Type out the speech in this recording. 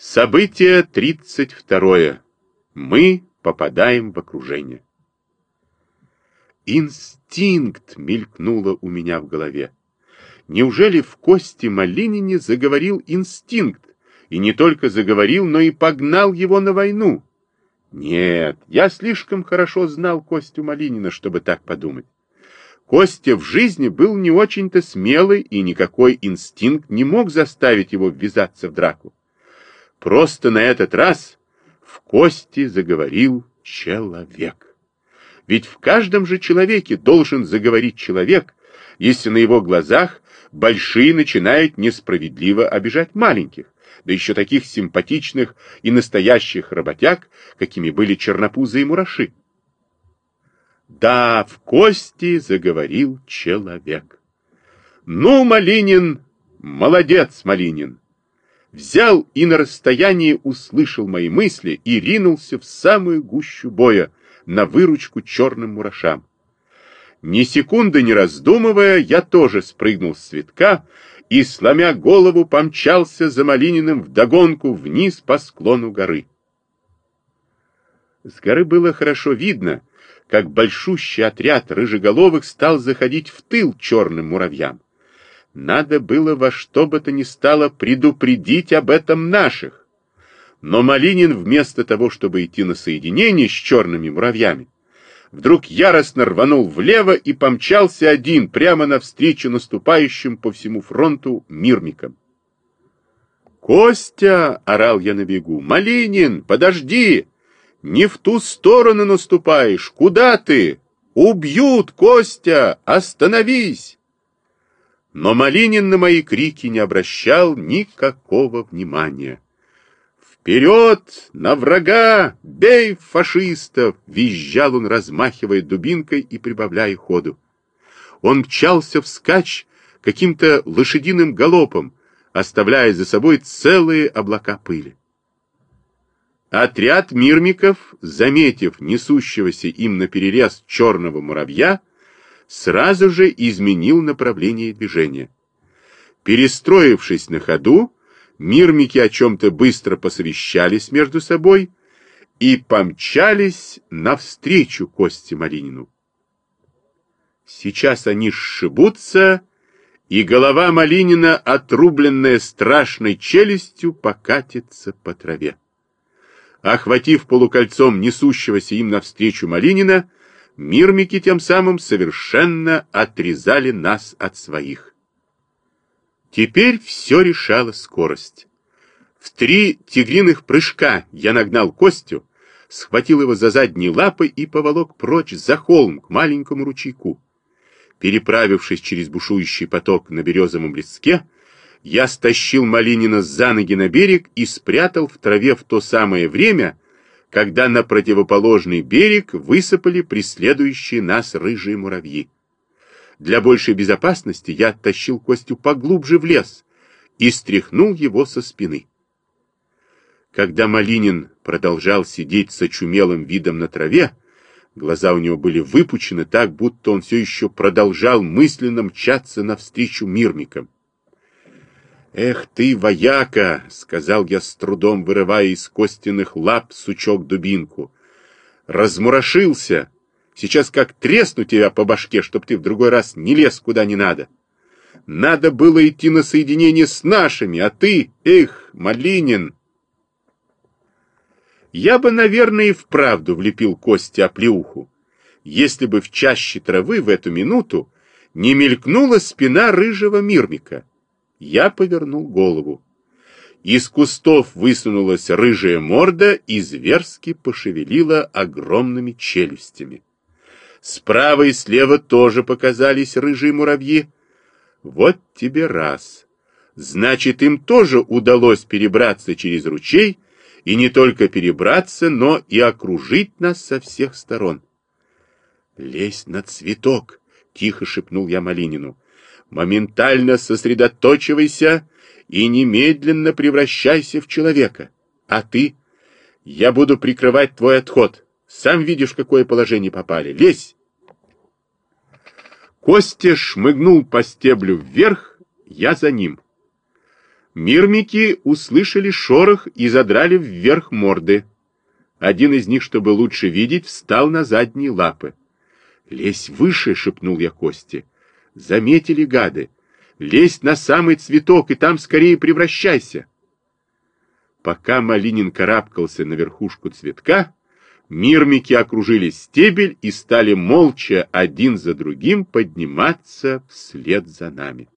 Событие 32. Мы попадаем в окружение. Инстинкт мелькнуло у меня в голове. Неужели в Кости Малинине заговорил инстинкт? И не только заговорил, но и погнал его на войну. Нет, я слишком хорошо знал Костю Малинина, чтобы так подумать. Костя в жизни был не очень-то смелый, и никакой инстинкт не мог заставить его ввязаться в драку. Просто на этот раз в кости заговорил человек. Ведь в каждом же человеке должен заговорить человек, если на его глазах большие начинают несправедливо обижать маленьких, да еще таких симпатичных и настоящих работяг, какими были чернопузы и мураши. Да, в кости заговорил человек. Ну, Малинин, молодец, Малинин взял и на расстоянии услышал мои мысли и ринулся в самую гущу боя на выручку черным мурашам. Ни секунды не раздумывая, я тоже спрыгнул с цветка и, сломя голову, помчался за Малининым вдогонку вниз по склону горы. С горы было хорошо видно, как большущий отряд рыжеголовых стал заходить в тыл черным муравьям. Надо было во что бы то ни стало предупредить об этом наших. Но Малинин вместо того, чтобы идти на соединение с черными муравьями, вдруг яростно рванул влево и помчался один прямо навстречу наступающим по всему фронту мирмикам. «Костя!» — орал я на бегу. «Малинин, подожди! Не в ту сторону наступаешь! Куда ты? Убьют, Костя! Остановись!» Но Малинин на мои крики не обращал никакого внимания. «Вперед! На врага! Бей фашистов!» — визжал он, размахивая дубинкой и прибавляя ходу. Он мчался вскачь каким-то лошадиным галопом, оставляя за собой целые облака пыли. Отряд мирмиков, заметив несущегося им на перерез черного муравья, сразу же изменил направление движения. Перестроившись на ходу, мирмики о чем-то быстро посовещались между собой и помчались навстречу Косте Малинину. Сейчас они сшибутся, и голова Малинина, отрубленная страшной челюстью, покатится по траве. Охватив полукольцом несущегося им навстречу Малинина, Мирмики тем самым совершенно отрезали нас от своих. Теперь все решала скорость. В три тигриных прыжка я нагнал Костю, схватил его за задние лапы и поволок прочь за холм к маленькому ручейку. Переправившись через бушующий поток на березовом леске, я стащил Малинина за ноги на берег и спрятал в траве в то самое время, когда на противоположный берег высыпали преследующие нас рыжие муравьи. Для большей безопасности я оттащил Костю поглубже в лес и стряхнул его со спины. Когда Малинин продолжал сидеть с очумелым видом на траве, глаза у него были выпучены так, будто он все еще продолжал мысленно мчаться навстречу мирмикам. «Эх ты, вояка!» — сказал я с трудом, вырывая из костяных лап сучок-дубинку. «Размурашился! Сейчас как тресну тебя по башке, чтоб ты в другой раз не лез куда не надо. Надо было идти на соединение с нашими, а ты, эх, Малинин!» Я бы, наверное, и вправду влепил кости оплеуху, если бы в чаще травы в эту минуту не мелькнула спина рыжего мирмика. Я повернул голову. Из кустов высунулась рыжая морда и зверски пошевелила огромными челюстями. Справа и слева тоже показались рыжие муравьи. Вот тебе раз. Значит, им тоже удалось перебраться через ручей, и не только перебраться, но и окружить нас со всех сторон. «Лезь на цветок!» — тихо шепнул я Малинину моментально сосредоточивайся и немедленно превращайся в человека. А ты? Я буду прикрывать твой отход. Сам видишь, в какое положение попали. Лезь!» Костя шмыгнул по стеблю вверх, я за ним. Мирмики услышали шорох и задрали вверх морды. Один из них, чтобы лучше видеть, встал на задние лапы. «Лезь выше!» — шепнул я Косте. «Заметили гады! Лезь на самый цветок, и там скорее превращайся!» Пока Малинин карабкался на верхушку цветка, мирмики окружили стебель и стали молча один за другим подниматься вслед за нами.